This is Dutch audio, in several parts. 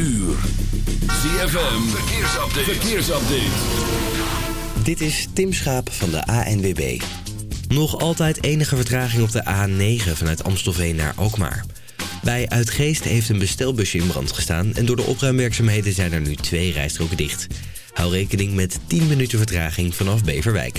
ZFM. Dit is Tim Schaap van de ANWB. Nog altijd enige vertraging op de A9 vanuit Amstelveen naar Alkmaar. Bij Uitgeest heeft een bestelbusje in brand gestaan... en door de opruimwerkzaamheden zijn er nu twee rijstroken dicht. Hou rekening met 10 minuten vertraging vanaf Beverwijk.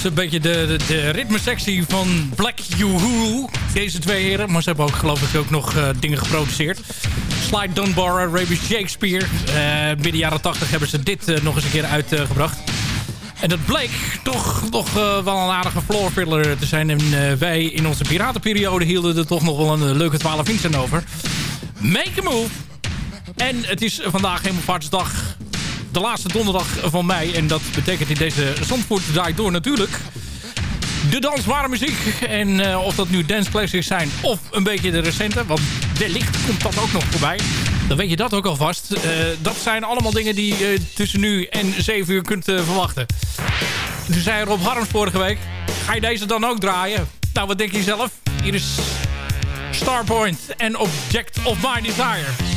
Was een beetje de, de, de ritmesectie van Black Yoo-Hoo. Deze twee heren. Maar ze hebben ook geloof ik ook nog eh, dingen geproduceerd. Slide Dunbar, Raby Shakespeare. Eh midden jaren 80 hebben ze dit eh, nog eens een keer uitgebracht. En dat bleek toch nog wel een aardige floorfiller te zijn. En wij in onze piratenperiode hielden er toch nog wel een leuke 12 inch aan over. Make a move. En het is vandaag Hemelvaartsdag. De laatste donderdag van mei. En dat betekent in deze Zandvoort draait door natuurlijk. De dansbare muziek. En eh, of dat nu dance classics zijn of een beetje de recente. Want wellicht komt dat ook nog voorbij. Dan weet je dat ook alvast. Eh dat zijn allemaal dingen die je tussen nu en 7 uur kunt eh, verwachten. Toen zei Rob Harms vorige week. Ga je deze dan ook draaien? Nou, wat denk je zelf? Hier is Starpoint en Object of My Desire.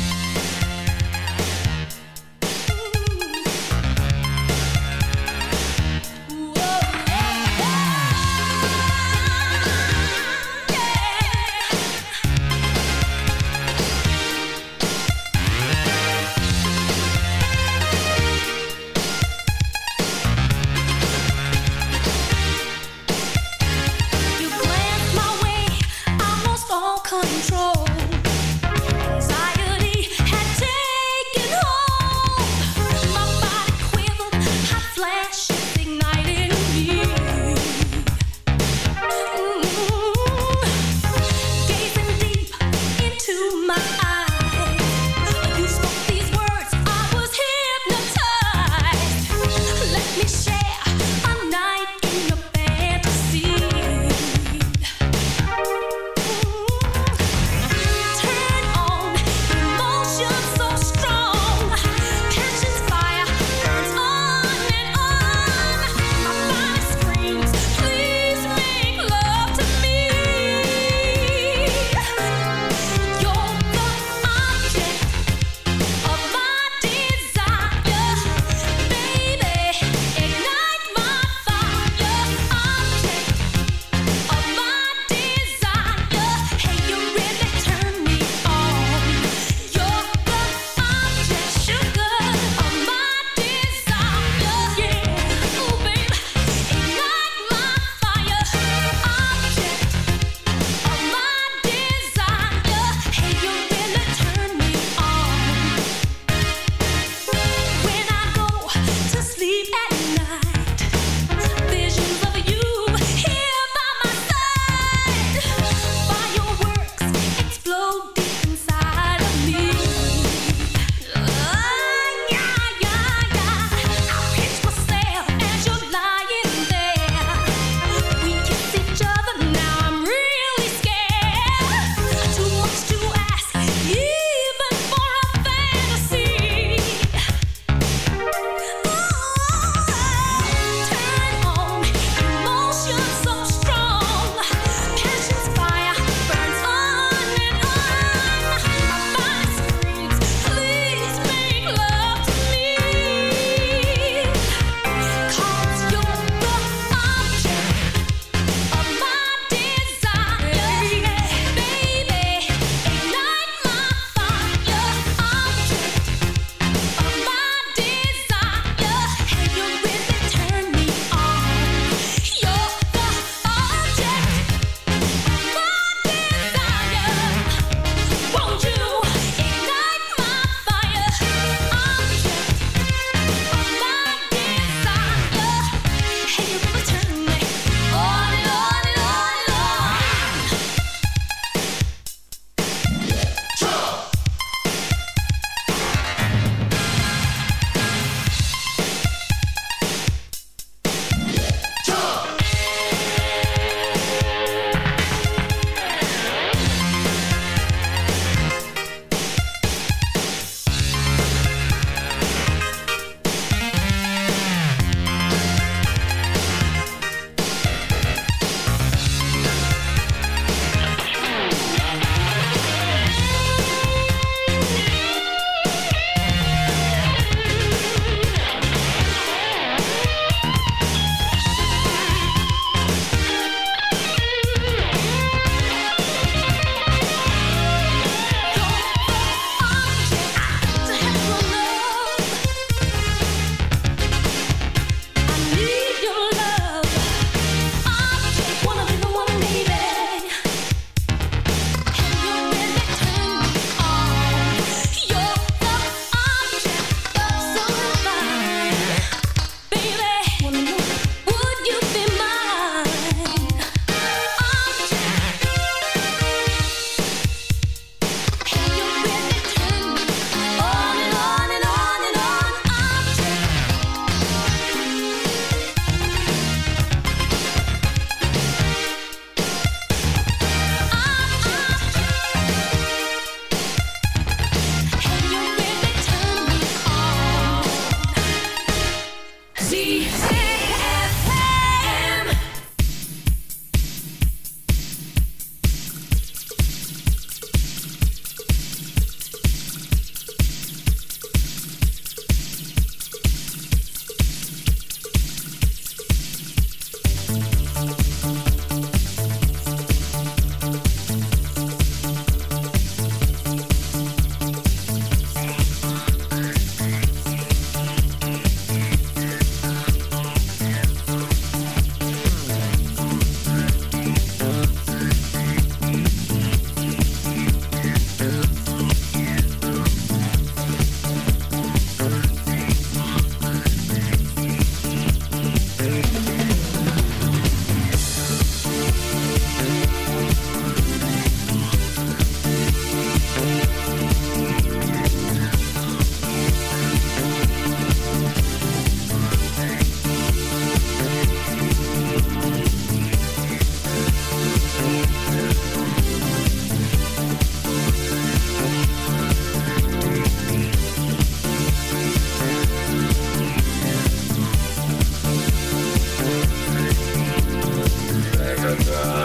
Make the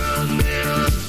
mirror.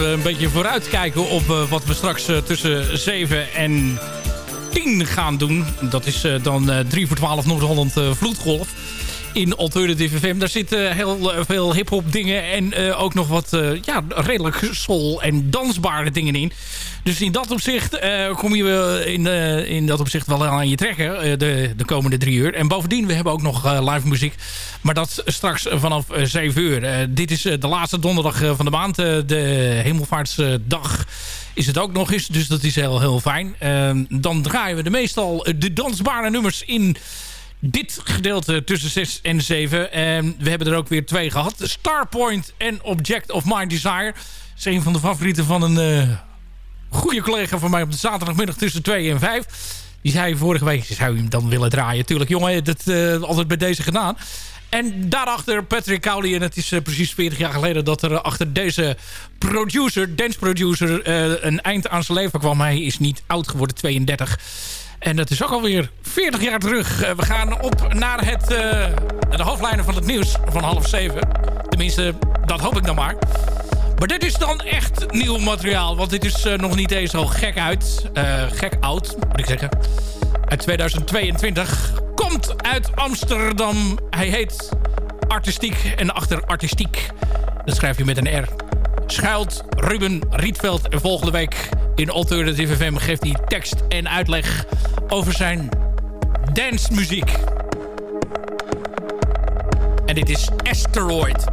We een beetje vooruit kijken op wat we straks tussen 7 en 10 gaan doen. Dat is dan 3 voor 12 Noord-Holland Vloedgolf in Alternative FM. Daar zitten heel veel hip-hop dingen en ook nog wat ja, redelijk soul en dansbare dingen in. Dus in dat opzicht uh, kom je in, in dat opzicht wel aan je trekken de, de komende drie uur. En bovendien, we hebben ook nog live muziek. Maar dat straks vanaf 7 uur. dit is de laatste donderdag van de maand. de Hemelvaartsdag is het ook nog eens. Dus dat is heel, heel fijn. Dan draaien we de meestal de dansbare nummers in dit gedeelte tussen 6 en 7. En we hebben er ook weer twee gehad. Starpoint en Object of My Desire. Is een van de favorieten van een goede collega van mij op de zaterdagmiddag tussen 2 en 5. Die zei vorige week, zou je hem dan willen draaien? Tuurlijk, jongen, dat uh, altijd bij deze gedaan. En daarachter Patrick Cowley. En het is uh, precies 40 jaar geleden dat er achter deze producer, dance producer, een eind aan zijn leven kwam. Hij is niet oud geworden, 32. En dat is ook alweer 40 jaar terug. we gaan op naar het, de hoofdlijnen van het nieuws van half zeven. Tenminste, dat hoop ik dan maar. Maar dit is dan echt nieuw materiaal. Want dit is uh, nog niet eens al gek uit. Gek oud, moet ik zeggen. Uit 2022. Komt uit Amsterdam. Hij heet Artistiek. En achter Artistiek, dat schrijf je met een R. Schuilt Ruben Rietveld. En volgende week in Alternative FM geeft hij tekst en uitleg over zijn dancemuziek. En dit is Asteroid.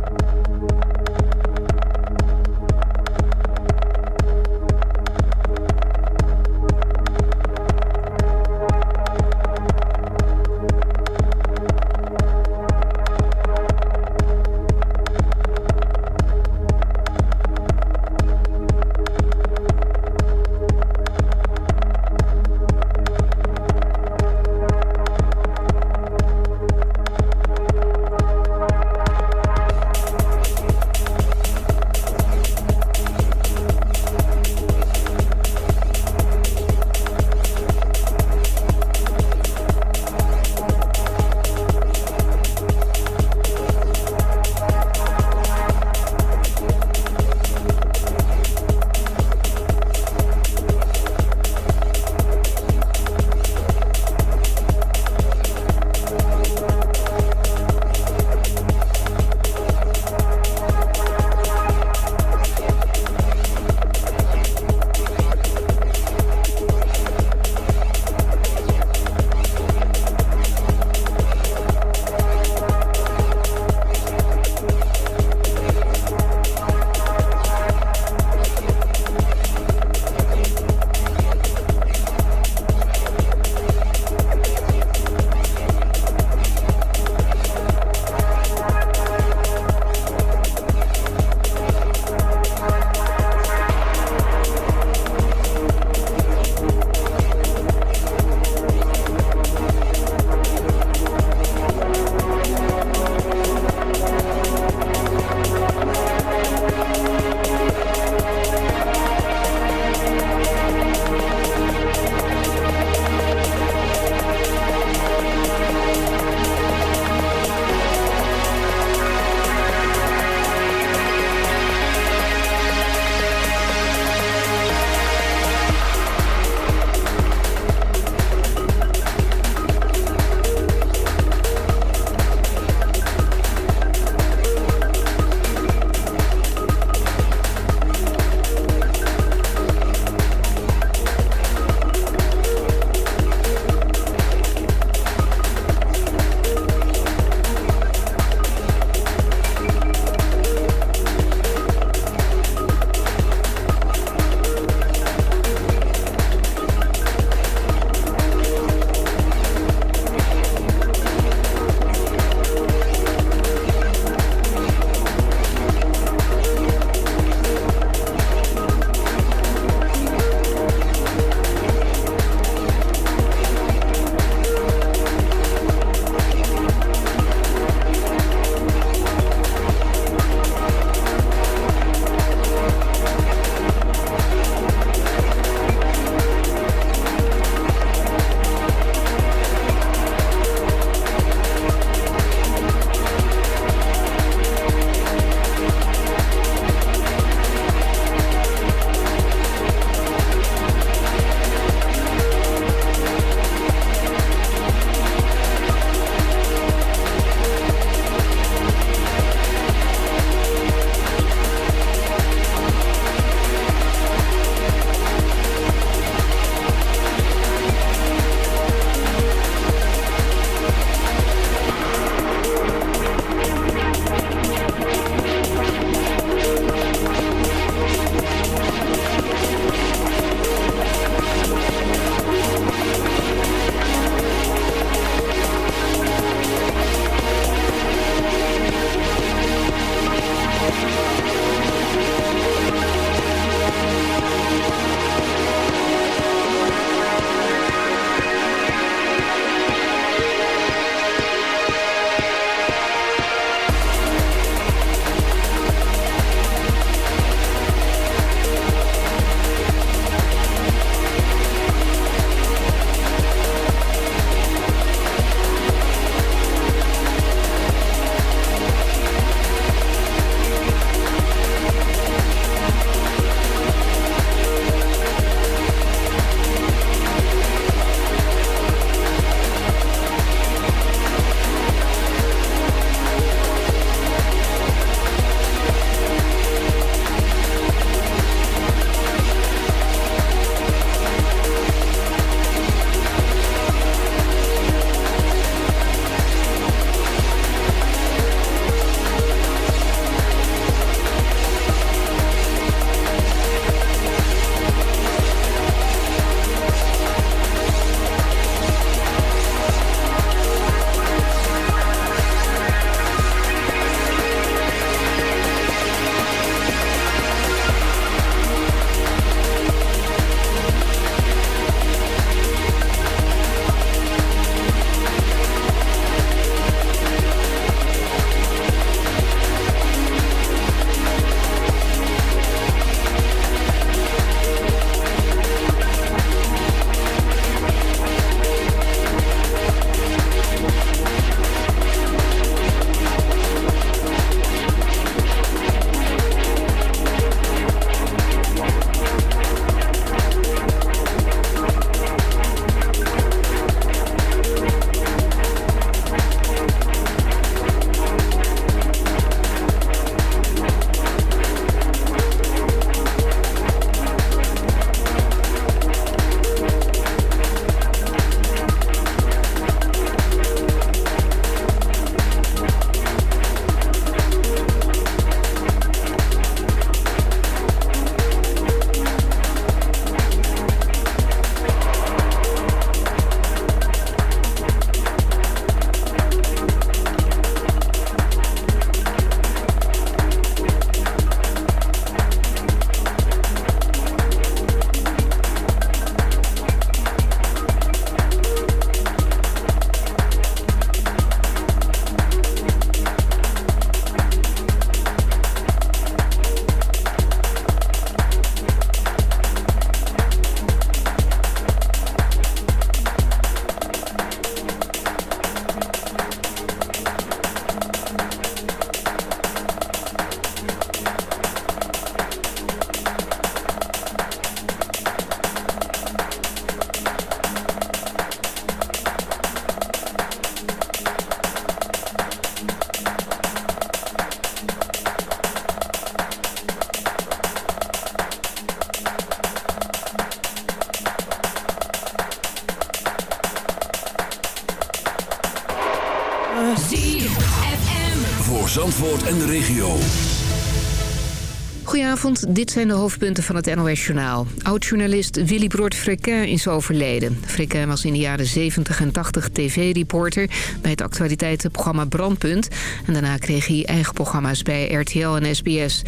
Dit zijn de hoofdpunten van het NOS-journaal. Oud-journalist Willy Broert Frequin is overleden. Frequin was in de jaren 70 en 80 tv-reporter bij het actualiteitenprogramma Brandpunt. En daarna kreeg hij eigen programma's bij RTL en SBS.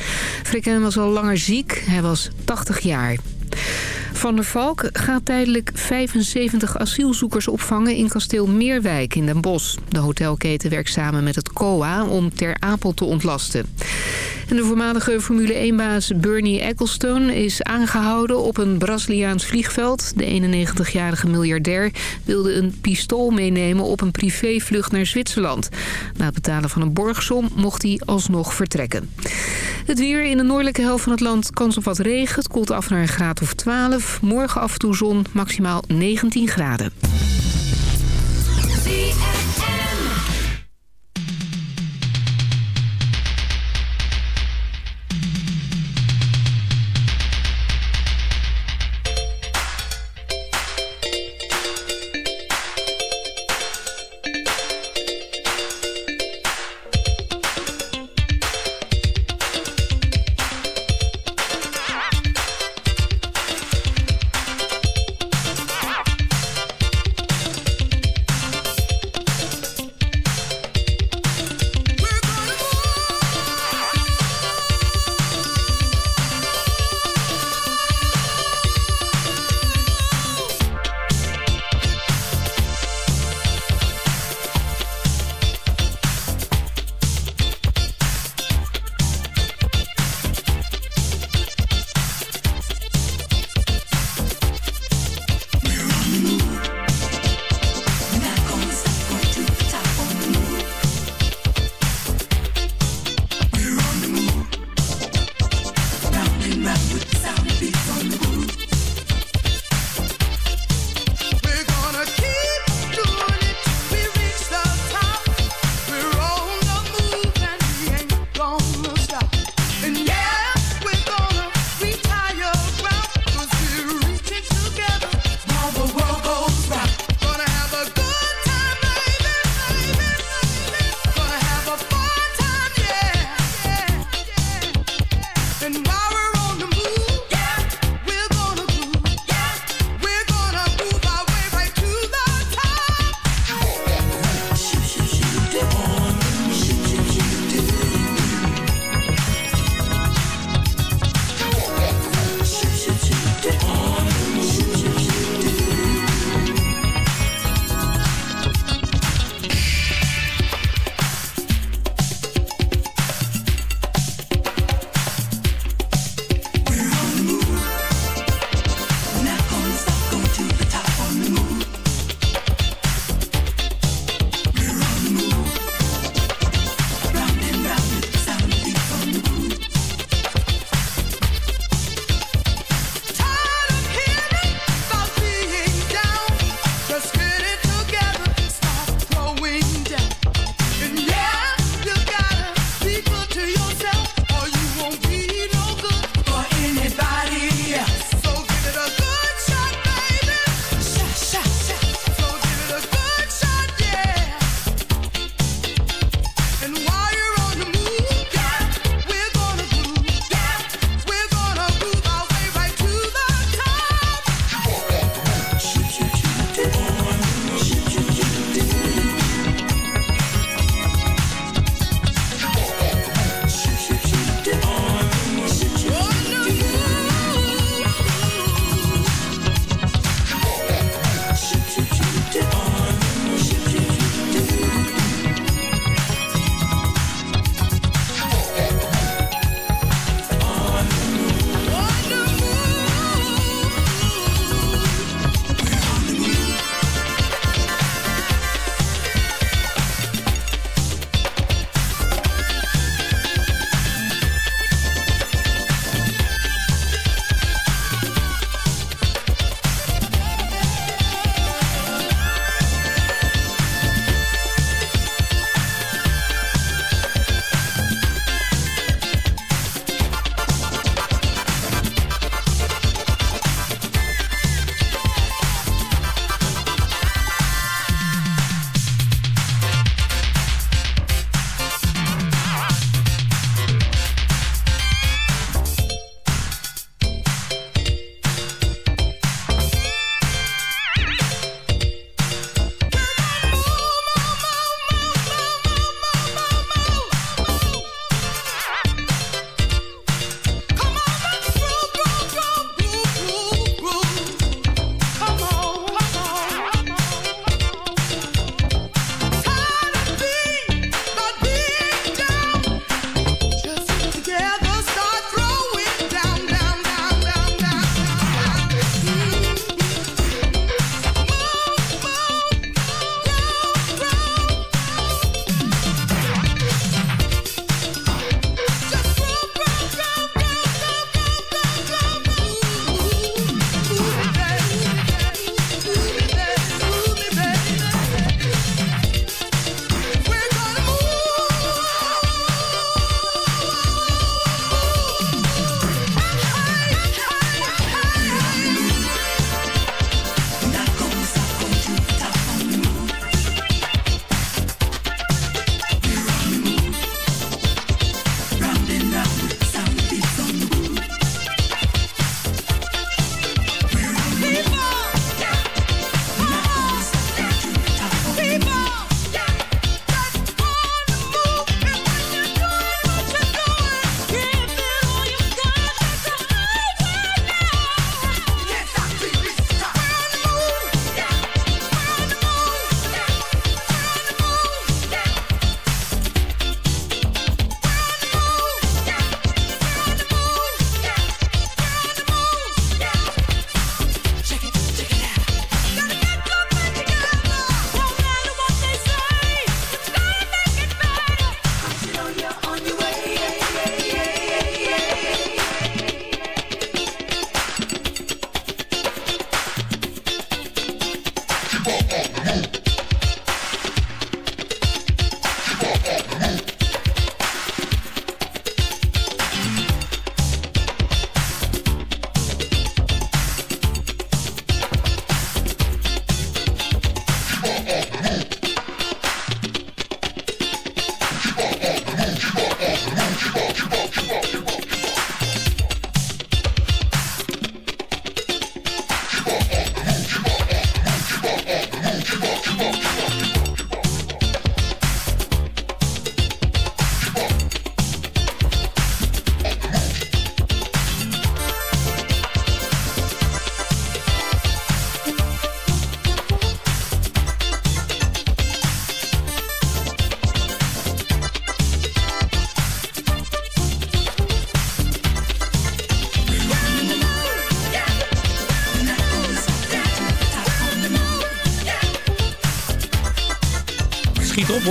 Frequin was al langer ziek, hij was 80 jaar. Van der Valk gaat tijdelijk 75 asielzoekers opvangen in kasteel Meerwijk in Den Bosch. De hotelketen werkt samen met het COA om Ter Apel te ontlasten. De voormalige Formule 1-baas Bernie Ecclestone is aangehouden op een Braziliaans vliegveld. De 91-jarige miljardair wilde een pistool meenemen op een privévlucht naar Zwitserland. Na het betalen van een borgsom mocht hij alsnog vertrekken. Het weer in de noordelijke helft van het land kans op wat regen. Het koelt af naar een graad of 12. Morgen af en toe zon, maximaal 19 graden.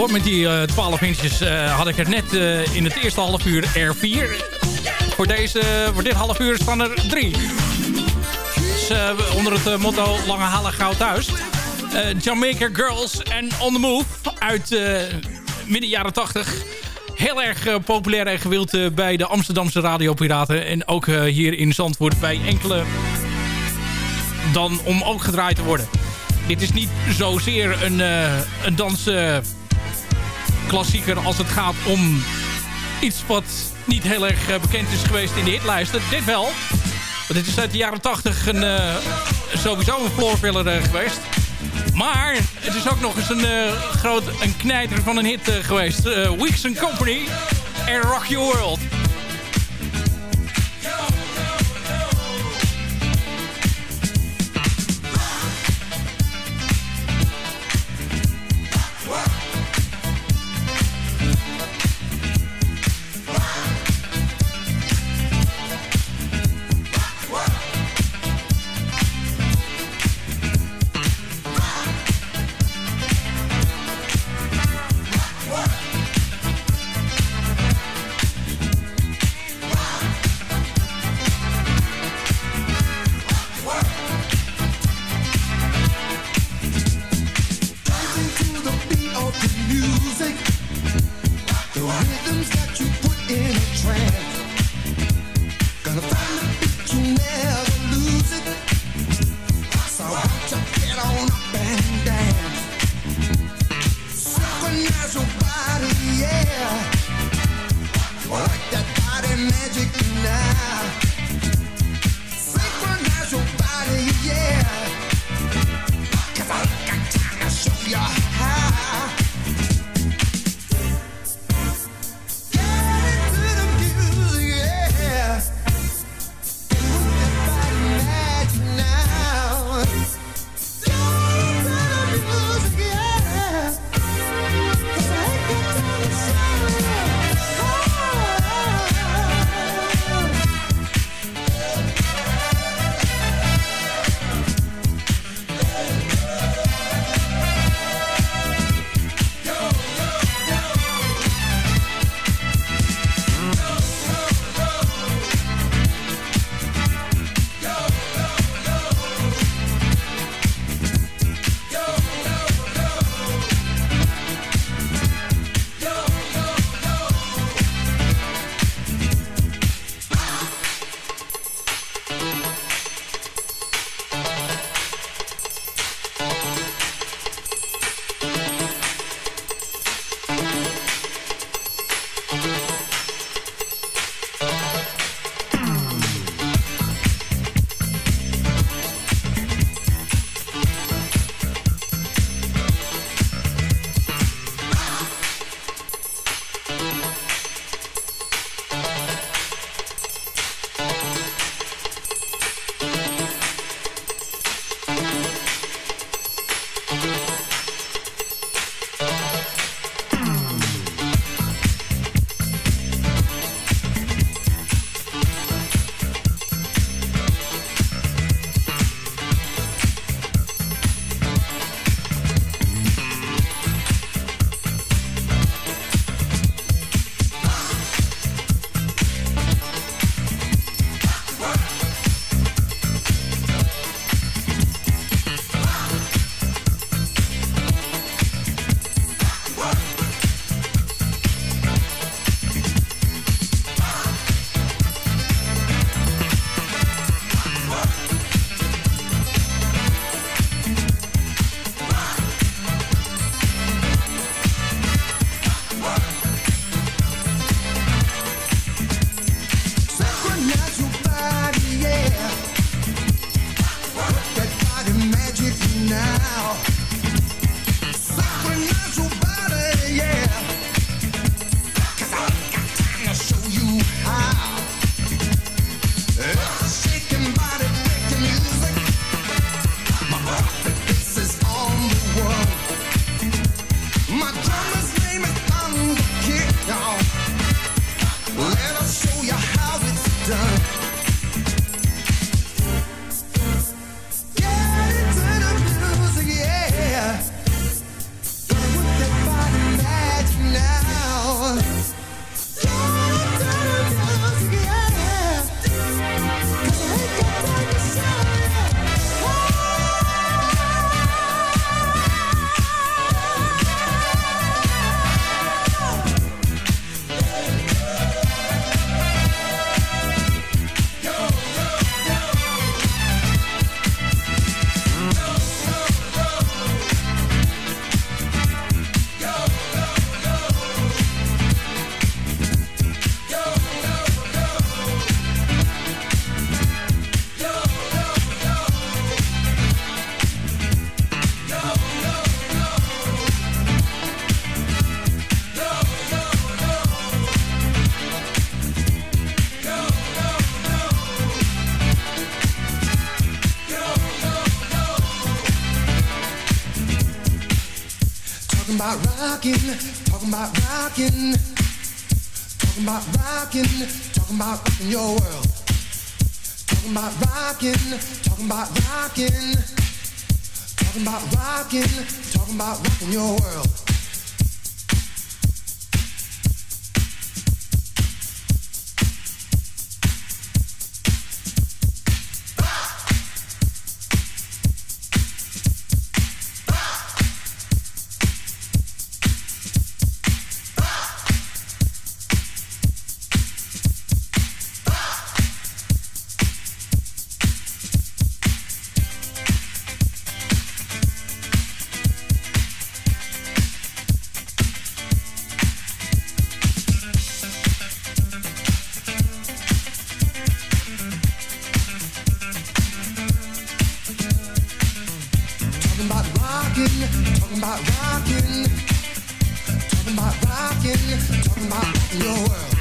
Hoor. Met die uh, 12 inches had ik er net in het eerste half uur er 4. Voor, deze, voor dit half uur staan er 3. Dus onder het motto Lange Halen Goud Thuis. Jamaica Girls en On The Move uit midden jaren 80 heel erg populair en gewild bij de Amsterdamse radiopiraten. En ook hier in Zandvoort bij enkele dan om ook gedraaid te worden. Dit is niet zozeer een, een dansklassieker als het gaat om iets wat niet heel erg eh, bekend is geweest in de hitlijsten. Dit wel. Want dit is uit de jaren 80 een, uh, sowieso een floorfiller geweest. Maar het is ook nog eens een groot een knijter van een hit geweest. Weeks Company en Rock Your World. Rocking, talking about rocking, talking about rocking, talking about rocking your world. Talking about rocking, talking about rocking, talking about rocking, talking about rocking your world. Rocking, talking about your world.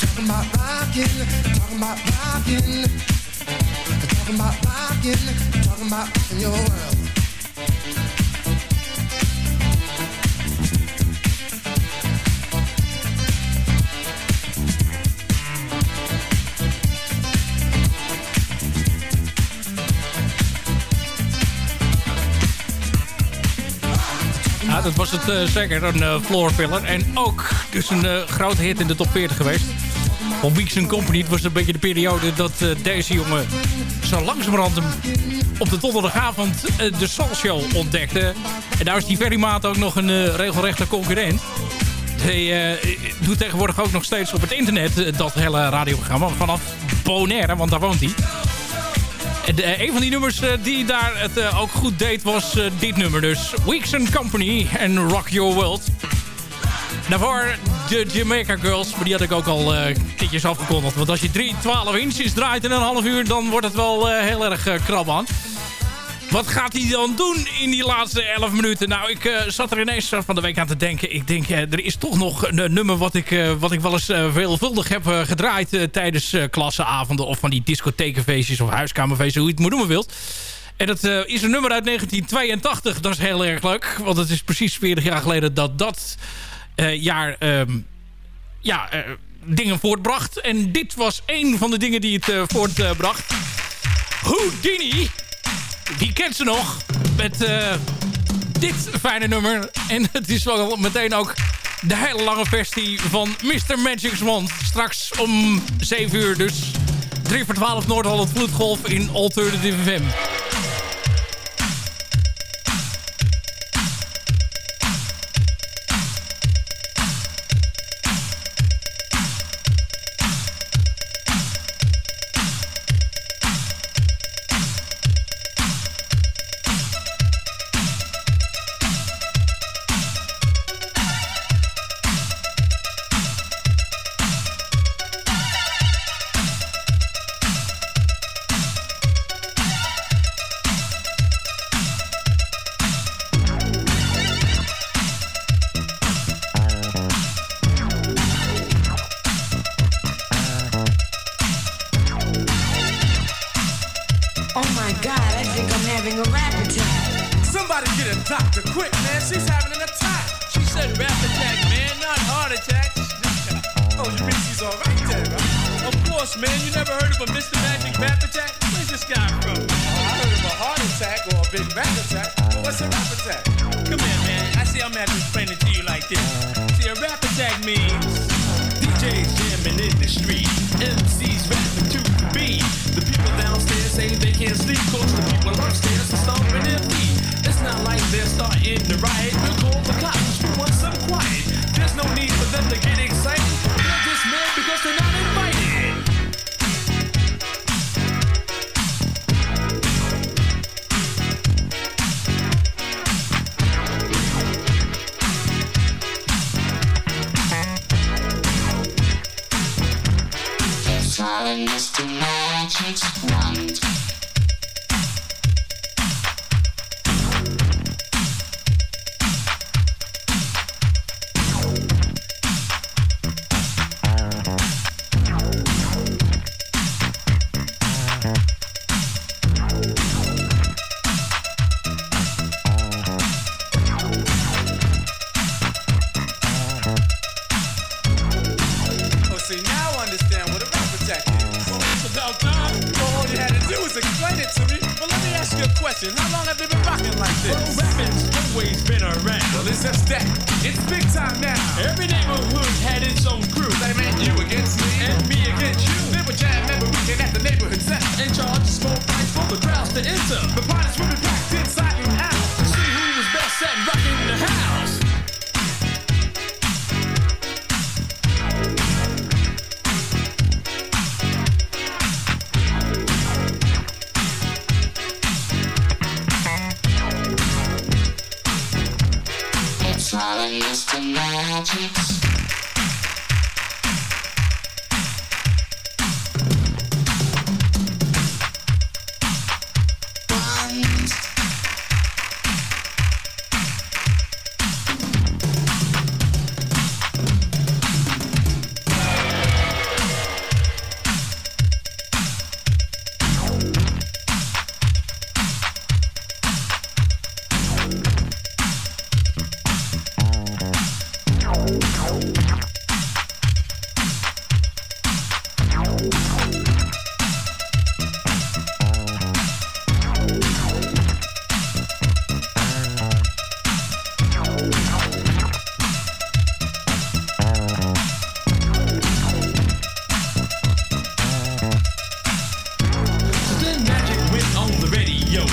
Talking about rocking, talking about rocking, talking about rocking, talking about your world. Dat was het eh, zeker, een uh, floor filler. En ook dus een eh, grote hit in de top 40 geweest. Van Weeks Company. Het was een beetje de periode dat deze jongen zo langzamerhand op de donderdagavond de Soul ontdekte. En daar is die Ferry Maat ook nog een regelrechte concurrent. Hij doet tegenwoordig ook nog steeds op het internet dat hele radioprogramma. Vanaf Bonaire, want daar woont hij. Eh, een van die nummers eh, die daar het eh, ook goed deed was dit nummer. Dus Weeks Company en Rock Your World. Daarvoor de Jamaica Girls. Maar die had ik ook al ditjes afgekondigd. Want als je 3, 12 inches draait in een half uur... dan wordt het wel heel erg eh, krap aan. Wat gaat hij dan doen in die laatste 11 minuten? Nou, ik eh, zat er ineens van de week aan te denken. Ik denk, eh, er is toch nog een, eh, nummer wat ik, eh, wat ik wel eens eh, veelvuldig heb eh, gedraaid... eh, tijdens eh, klassenavonden of van die discothekenfeestjes of huiskamerfeestjes, hoe je het maar noemen wilt. En dat eh, is een nummer uit 1982. Dat is heel erg leuk, want het is precies 40 jaar geleden dat dat eh, jaar... ehm, ja, eh, dingen voortbracht. En dit was een van de dingen die het eh, voortbracht. Houdini, die kent ze nog. Met eh, dit fijne nummer. En het is wel meteen ook de hele lange versie van Mr. Magic's Wand. Straks om 7 uur dus. 3 voor 12 Noord-Holland Vloedgolf in Alternative FM.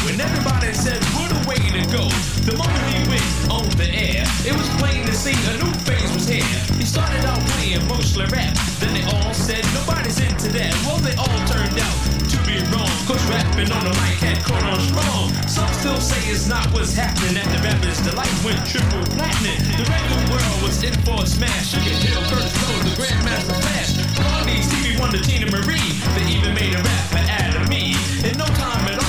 And everybody said, what a way to go. The moment he went on the air, it was plain to see a new phase was here. He started out playing mostly rap, then they all said, nobody's into that. Well, they all turned out to be wrong, cause rapping on the mic had caught on strong. Some still say it's not what's happening at the rappers. The light went triple platinum. The record world was in for a smash. You can Hill, Curtis Lowe, the Grandmaster Flash. Ronnie, Stevie Wonder, Tina Marie. They even made a rapper out of me. In no time at all,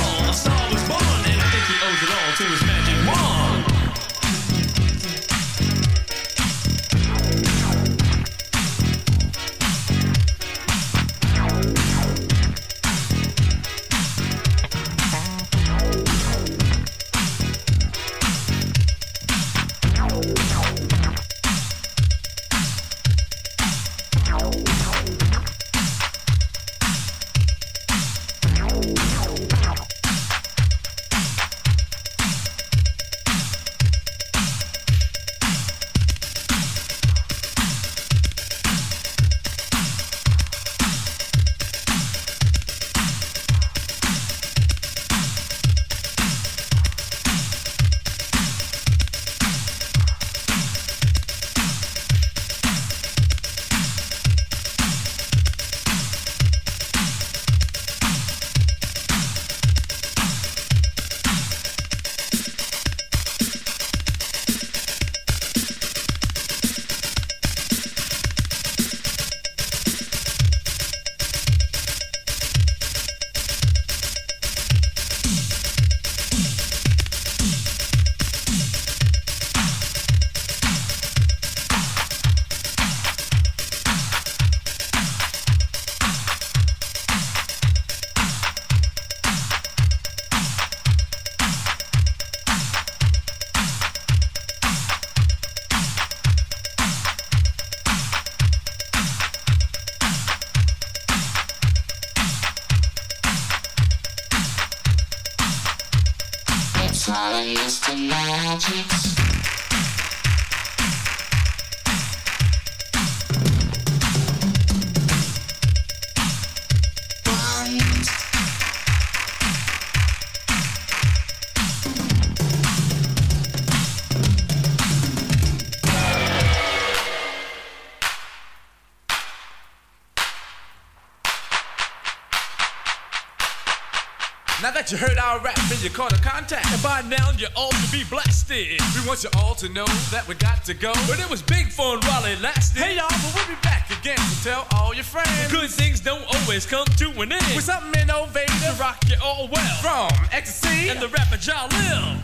that you heard our rap and you caught a contact, and by now you all to be blasted. We want you all to know that we got to go. But it was big fun while it lasted. Hey y'all, but we'll be back again to tell all your friends. Good things don't always come to an end. With something innovative to rock you all well. From ecstasy and the rapper Jalil.